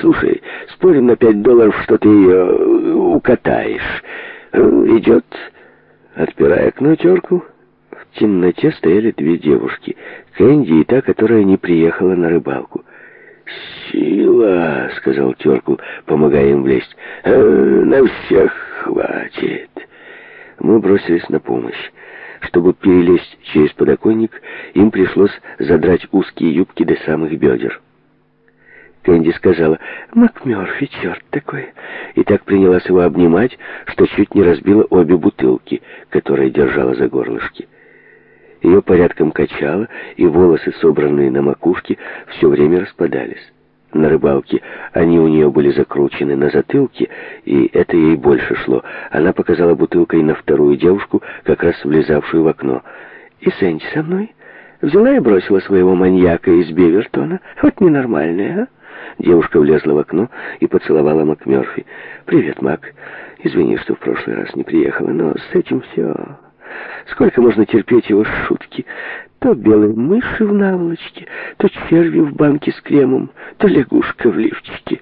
Слушай, спорим на пять долларов, что ты ее э, укатаешь. Э, Идет, отпирая окно терку. В темноте стояли две девушки. Кэнди и та, которая не приехала на рыбалку. «Сила!» — сказал Терку, помогая им влезть. «Э, «На всех хватит!» Мы бросились на помощь. Чтобы перелезть через подоконник, им пришлось задрать узкие юбки до самых бедер. Кэнди сказала «МакМёрфи, черт такой!» и так принялась его обнимать, что чуть не разбила обе бутылки, которые держала за горлышки. Ее порядком качало, и волосы, собранные на макушке, все время распадались. На рыбалке они у нее были закручены на затылке, и это ей больше шло. Она показала бутылкой на вторую девушку, как раз влезавшую в окно. «И Сэнди со мной?» Взяла и бросила своего маньяка из Бивертона. Вот ненормальная, а? Девушка влезла в окно и поцеловала МакМёрфи. «Привет, Мак. Извини, что в прошлый раз не приехала, но с этим все. Сколько можно терпеть его шутки? То белые мыши в наволочке, то черви в банке с кремом, то лягушка в лифчике».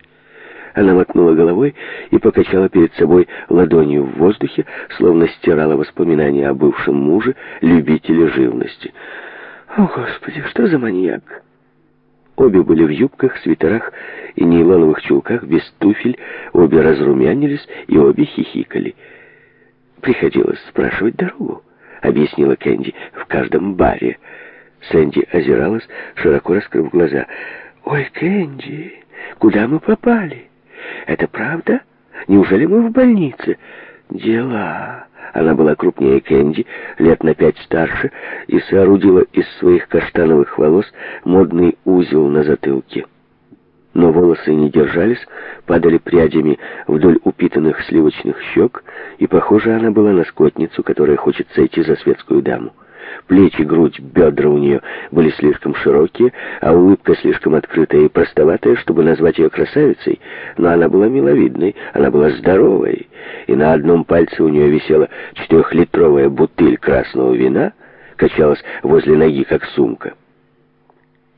Она мотнула головой и покачала перед собой ладонью в воздухе, словно стирала воспоминания о бывшем муже, любителе живности. «О, Господи, что за маньяк!» Обе были в юбках, свитерах и нейлоновых чулках, без туфель, обе разрумянились и обе хихикали. «Приходилось спрашивать дорогу», — объяснила Кэнди, — «в каждом баре». Сэнди озиралась, широко раскрыв глаза. «Ой, Кэнди, куда мы попали? Это правда? Неужели мы в больнице?» Дела. Она была крупнее Кэнди, лет на пять старше, и соорудила из своих каштановых волос модный узел на затылке. Но волосы не держались, падали прядями вдоль упитанных сливочных щек, и, похоже, она была на скотницу, которая хочет сойти за светскую даму. Плечи, грудь, бедра у нее были слишком широкие, а улыбка слишком открытая и простоватая, чтобы назвать ее красавицей. Но она была миловидной, она была здоровой, и на одном пальце у нее висела четырехлитровая бутыль красного вина, качалась возле ноги, как сумка.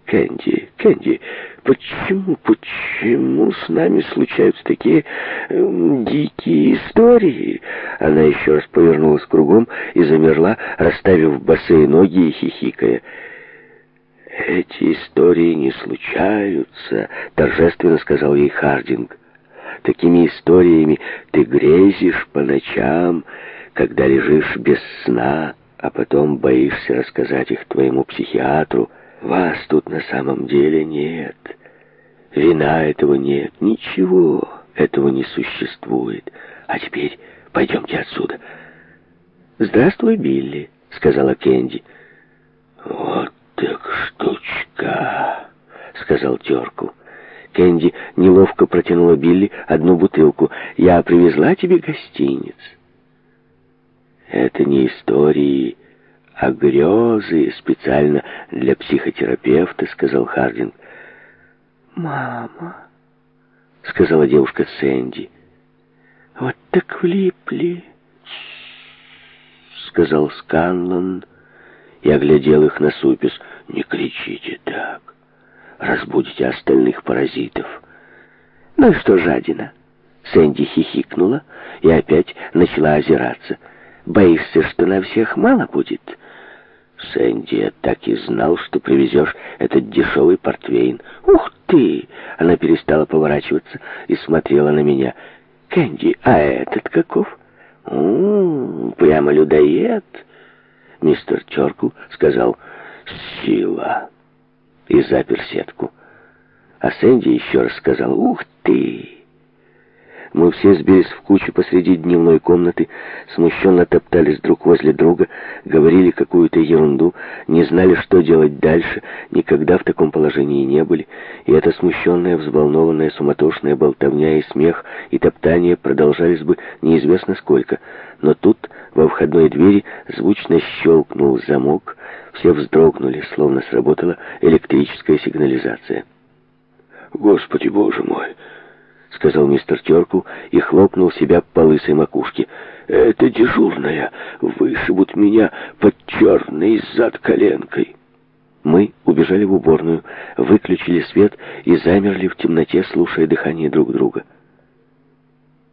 «Кэнди, Кэнди, почему, почему с нами случаются такие эм, дикие истории? Она еще раз повернулась кругом и замерла, расставив босые ноги и хихикая. «Эти истории не случаются», — торжественно сказал ей Хардинг. «Такими историями ты грезишь по ночам, когда лежишь без сна, а потом боишься рассказать их твоему психиатру». Вас тут на самом деле нет. Вина этого нет, ничего этого не существует. А теперь пойдемте отсюда. «Здравствуй, Билли», — сказала Кенди. «Вот так штучка», — сказал Терку. Кенди неловко протянула Билли одну бутылку. «Я привезла тебе гостиниц». «Это не истории, а грезы специально для психотерапевта», — сказал Хардинг. «Мама», — сказала девушка Сэнди, — «вот так влипли», — сказал Сканлон и оглядел их на супис. «Не кричите так, разбудите остальных паразитов». «Ну и что жадина?» Сэнди хихикнула и опять начала озираться. «Боишься, что на всех мало будет?» Сэнди, я так и знал, что привезешь этот дешевый портвейн. Ух ты! Она перестала поворачиваться и смотрела на меня. Кэнди, а этот каков? У, прямо людоед. Мистер Чорку сказал «Сила» и запер сетку. А Сэнди еще раз сказал «Ух ты!» Мы все сбились в кучу посреди дневной комнаты, смущенно топтались друг возле друга, говорили какую-то ерунду, не знали, что делать дальше, никогда в таком положении не были. И эта смущенная, взволнованная, суматошная болтовня и смех, и топтание продолжались бы неизвестно сколько. Но тут во входной двери звучно щелкнул замок, все вздрогнули, словно сработала электрическая сигнализация. «Господи, Боже мой!» — сказал мистер Терку и хлопнул себя по лысой макушке. «Это дежурная! Вышибут меня под черный зад коленкой!» Мы убежали в уборную, выключили свет и замерли в темноте, слушая дыхание друг друга.